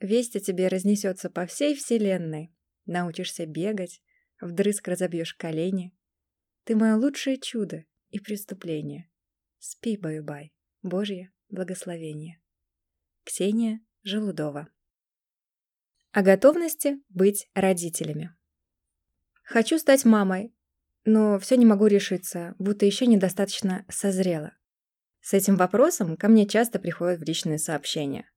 Весть о тебе разнесется по всей вселенной. Научишься бегать, вдрызг разобьешь колени. Ты мое лучшее чудо и преступление. Спи, баю-бай, Божье благословение. Ксения Желудова О готовности быть родителями. Хочу стать мамой, но все не могу решиться, будто еще недостаточно созрела. С этим вопросом ко мне часто приходят в личные сообщения.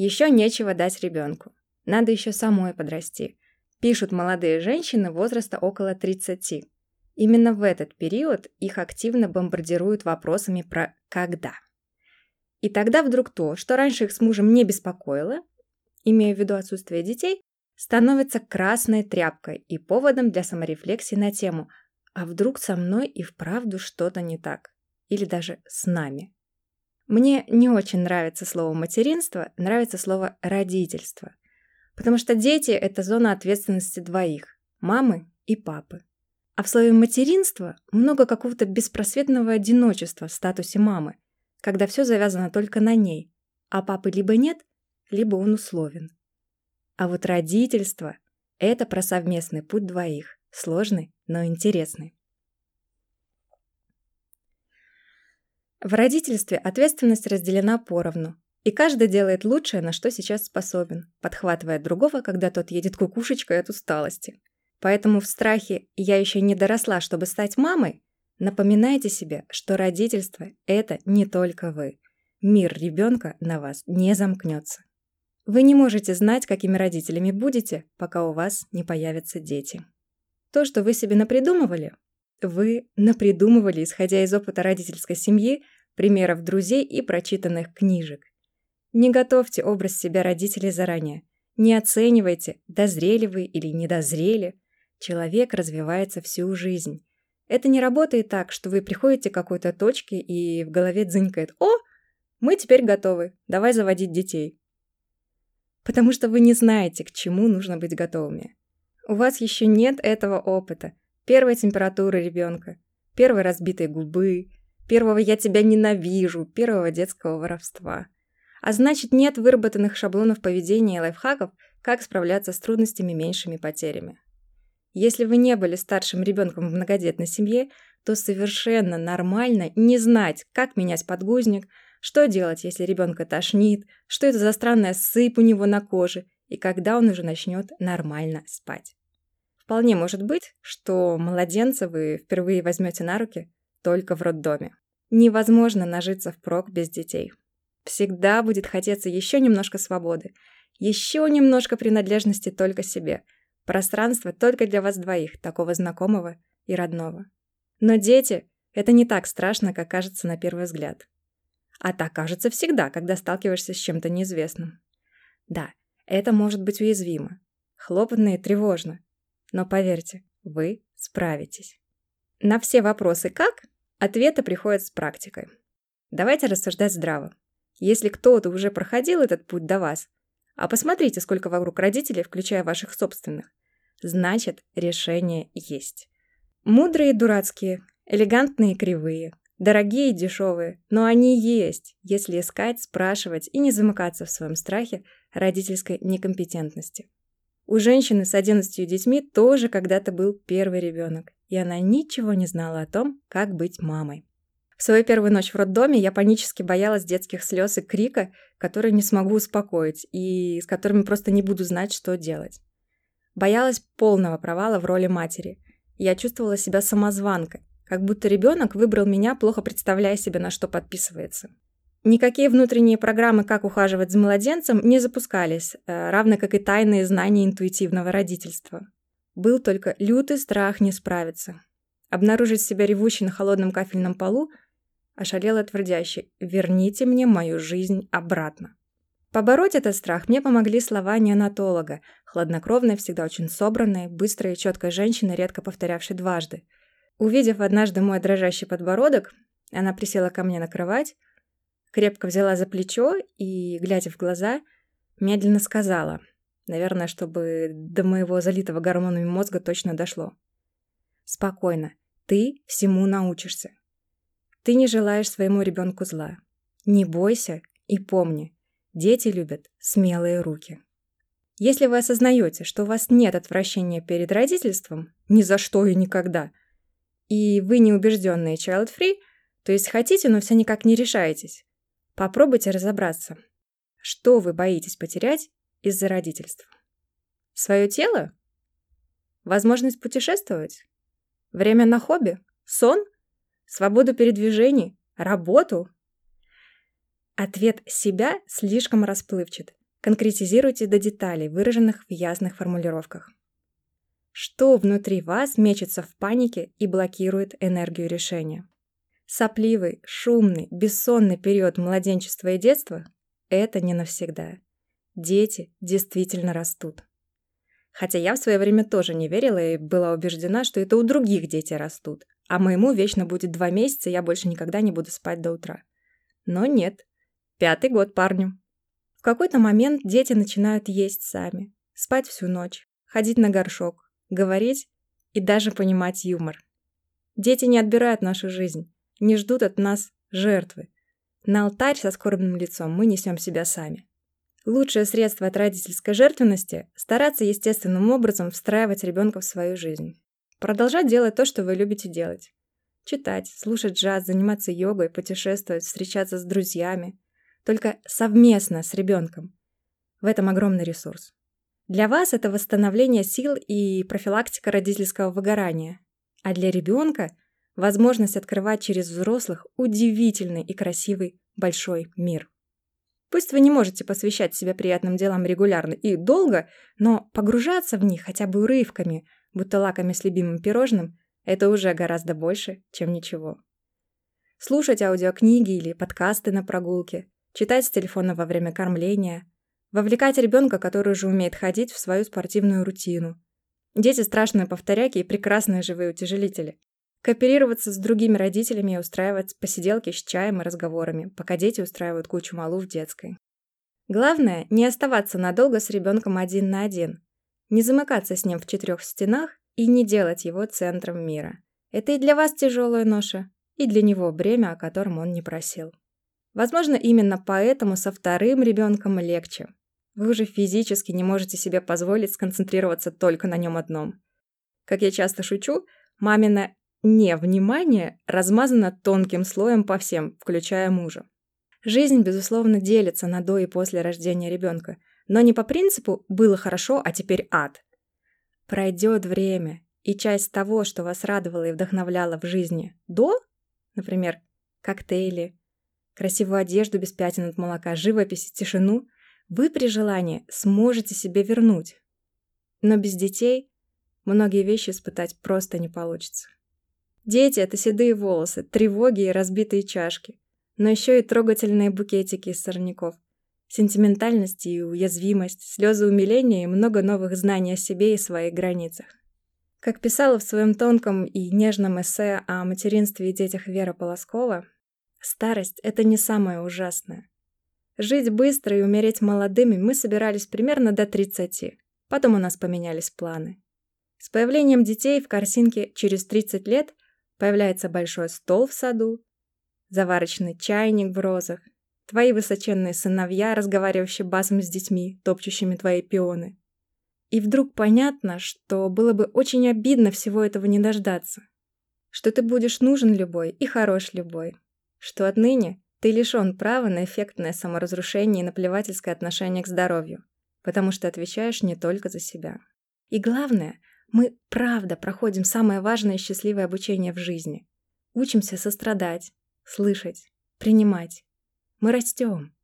Еще нечего дать ребенку. Надо еще самой подрасти. Пишут молодые женщины возраста около 30. Именно в этот период их активно бомбардируют вопросами про «когда». И тогда вдруг то, что раньше их с мужем не беспокоило, имея в виду отсутствие детей, становится красной тряпкой и поводом для саморефлексии на тему «А вдруг со мной и вправду что-то не так?» или даже «с нами». Мне не очень нравится слово «материнство», нравится слово «родительство». Потому что дети – это зона ответственности двоих – мамы и папы. А в слове «материнство» много какого-то беспросветного одиночества в статусе мамы, когда все завязано только на ней, а папы либо нет, либо он условен. А вот родительство – это про совместный путь двоих, сложный, но интересный. В родительстве ответственность разделена поровну, и каждый делает лучшее, на что сейчас способен, подхватывая другого, когда тот едет кукушечкой от усталости. Поэтому в страхе «я еще не доросла, чтобы стать мамой» напоминайте себе, что родительство – это не только вы. Мир ребенка на вас не замкнется. Вы не можете знать, какими родителями будете, пока у вас не появятся дети. То, что вы себе напридумывали, вы напридумывали, исходя из опыта родительской семьи, примеров друзей и прочитанных книжек. Не готовьте образ себя родителей заранее. Не оценивайте, дозрели вы или не дозрели. Человек развивается всю жизнь. Это не работает так, что вы приходите к какой-то точке и в голове дзынькает «О, мы теперь готовы, давай заводить детей». Потому что вы не знаете, к чему нужно быть готовыми. У вас еще нет этого опыта, Первой температуры ребенка, первой разбитой губы, первого «я тебя ненавижу», первого детского воровства. А значит, нет выработанных шаблонов поведения и лайфхаков, как справляться с трудностями меньшими потерями. Если вы не были старшим ребенком в многодетной семье, то совершенно нормально не знать, как менять подгузник, что делать, если ребенка тошнит, что это за странная сыпь у него на коже и когда он уже начнет нормально спать. Вполне может быть, что младенца вы впервые возьмете на руки только в роддоме. Невозможно нажиться впрок без детей. Всегда будет хотеться еще немножко свободы, еще немножко принадлежности только себе, пространства только для вас двоих, такого знакомого и родного. Но дети — это не так страшно, как кажется на первый взгляд. А так кажется всегда, когда сталкиваешься с чем-то неизвестным. Да, это может быть уязвимо, хлопотно и тревожно, но поверьте, вы справитесь. На все вопросы «как» ответы приходят с практикой. Давайте рассуждать здраво. Если кто-то уже проходил этот путь до вас, а посмотрите, сколько вокруг родителей, включая ваших собственных, значит, решение есть. Мудрые и дурацкие, элегантные и кривые, дорогие и дешевые, но они есть, если искать, спрашивать и не замыкаться в своем страхе родительской некомпетентности. У женщины с 11 детьми тоже когда-то был первый ребенок, и она ничего не знала о том, как быть мамой. В свою первую ночь в роддоме я панически боялась детских слез и крика, которые не смогу успокоить и с которыми просто не буду знать, что делать. Боялась полного провала в роли матери. Я чувствовала себя самозванкой, как будто ребенок выбрал меня, плохо представляя себе, на что подписывается. Никакие внутренние программы, как ухаживать за младенцем, не запускались, э, равно как и тайные знания интуитивного родительства. Был только лютый страх не справиться. Обнаружить себя ревущей на холодном кафельном полу ошалела твердящий «Верните мне мою жизнь обратно». Побороть этот страх мне помогли слова неонатолога, хладнокровной, всегда очень собранной, быстрой и четкой женщины, редко повторявшей дважды. Увидев однажды мой дрожащий подбородок, она присела ко мне на кровать, крепко взяла за плечо и, глядя в глаза, медленно сказала, наверное, чтобы до моего залитого гормонами мозга точно дошло. «Спокойно, ты всему научишься. Ты не желаешь своему ребенку зла. Не бойся и помни, Дети любят смелые руки. Если вы осознаете, что у вас нет отвращения перед родительством, ни за что и никогда, и вы не убежденные child-free, то есть хотите, но все никак не решаетесь, попробуйте разобраться, что вы боитесь потерять из-за родительства. Свое тело? Возможность путешествовать? Время на хобби? Сон? Свободу передвижений? Работу? Ответ себя слишком расплывчат. Конкретизируйте до деталей, выраженных в ясных формулировках. Что внутри вас мечется в панике и блокирует энергию решения? Сопливый, шумный, бессонный период младенчества и детства – это не навсегда. Дети действительно растут. Хотя я в свое время тоже не верила и была убеждена, что это у других дети растут, а моему вечно будет два месяца, и я больше никогда не буду спать до утра. Но нет. Пятый год парню. В какой-то момент дети начинают есть сами, спать всю ночь, ходить на горшок, говорить и даже понимать юмор. Дети не отбирают нашу жизнь, не ждут от нас жертвы. На алтарь со скорбным лицом мы несем себя сами. Лучшее средство от родительской жертвенности – стараться естественным образом встраивать ребенка в свою жизнь. Продолжать делать то, что вы любите делать. Читать, слушать джаз, заниматься йогой, путешествовать, встречаться с друзьями, только совместно с ребенком. В этом огромный ресурс. Для вас это восстановление сил и профилактика родительского выгорания. А для ребенка – возможность открывать через взрослых удивительный и красивый большой мир. Пусть вы не можете посвящать себя приятным делам регулярно и долго, но погружаться в них хотя бы урывками, будто лаками с любимым пирожным, это уже гораздо больше, чем ничего. Слушать аудиокниги или подкасты на прогулке, читать с телефона во время кормления, вовлекать ребенка, который уже умеет ходить, в свою спортивную рутину. Дети страшные повторяки и прекрасные живые утяжелители. Кооперироваться с другими родителями и устраивать посиделки с чаем и разговорами, пока дети устраивают кучу малу в детской. Главное, не оставаться надолго с ребенком один на один, не замыкаться с ним в четырех стенах и не делать его центром мира. Это и для вас тяжелая ноша, и для него бремя, о котором он не просил. Возможно, именно поэтому со вторым ребенком легче. Вы уже физически не можете себе позволить сконцентрироваться только на нем одном. Как я часто шучу, мамина невнимание размазано тонким слоем по всем, включая мужа. Жизнь, безусловно, делится на до и после рождения ребенка, но не по принципу «было хорошо, а теперь ад». Пройдет время, и часть того, что вас радовало и вдохновляло в жизни до, например, коктейли, красивую одежду без пятен от молока, живопись, тишину, вы при желании сможете себе вернуть. Но без детей многие вещи испытать просто не получится. Дети — это седые волосы, тревоги и разбитые чашки, но еще и трогательные букетики из сорняков, сентиментальность и уязвимость, слезы умиления и много новых знаний о себе и своих границах. Как писала в своем тонком и нежном эссе о материнстве и детях Вера Полоскова, Старость – это не самое ужасное. Жить быстро и умереть молодыми мы собирались примерно до 30. Потом у нас поменялись планы. С появлением детей в корзинке через 30 лет появляется большой стол в саду, заварочный чайник в розах, твои высоченные сыновья, разговаривающие басом с детьми, топчущими твои пионы. И вдруг понятно, что было бы очень обидно всего этого не дождаться. Что ты будешь нужен любой и хорош любой, что отныне ты лишён права на эффектное саморазрушение и наплевательское отношение к здоровью, потому что отвечаешь не только за себя. И главное, мы правда проходим самое важное и счастливое обучение в жизни. Учимся сострадать, слышать, принимать. Мы растем.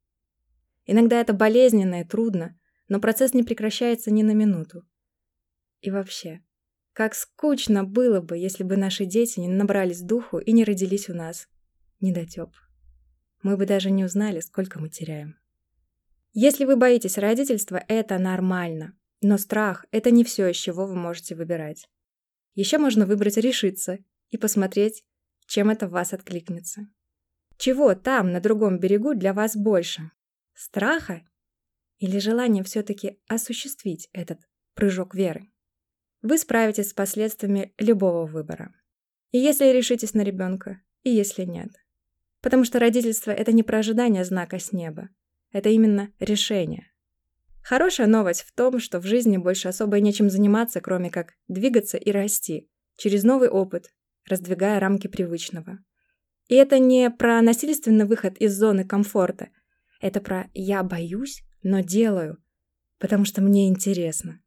Иногда это болезненно и трудно, но процесс не прекращается ни на минуту. И вообще, как скучно было бы, если бы наши дети не набрались духу и не родились у нас, недотеп. Мы бы даже не узнали, сколько мы теряем. Если вы боитесь родительства, это нормально. Но страх – это не все, из чего вы можете выбирать. Еще можно выбрать решиться и посмотреть, чем это в вас откликнется. Чего там, на другом берегу, для вас больше? Страха? Или желание все-таки осуществить этот прыжок веры? Вы справитесь с последствиями любого выбора. И если решитесь на ребенка, и если нет. Потому что родительство – это не про ожидание знака с неба. это именно решение. Хорошая новость в том, что в жизни больше особо нечем заниматься, кроме как двигаться и расти, через новый опыт, раздвигая рамки привычного. И это не про насильственный выход из зоны комфорта. Это про «я боюсь, но делаю», потому что мне интересно.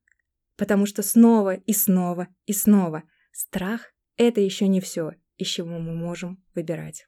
Потому что снова и снова и снова страх – это еще не все, из чего мы можем выбирать.